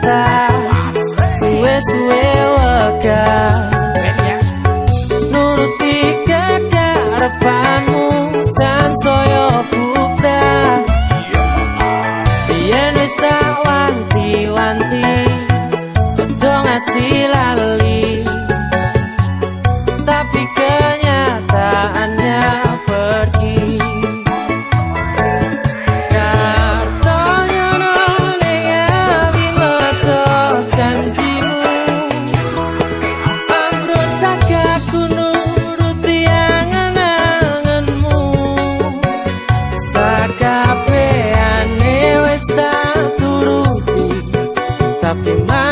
betah happy man.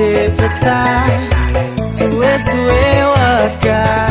sepetah suwe-suwe wakar.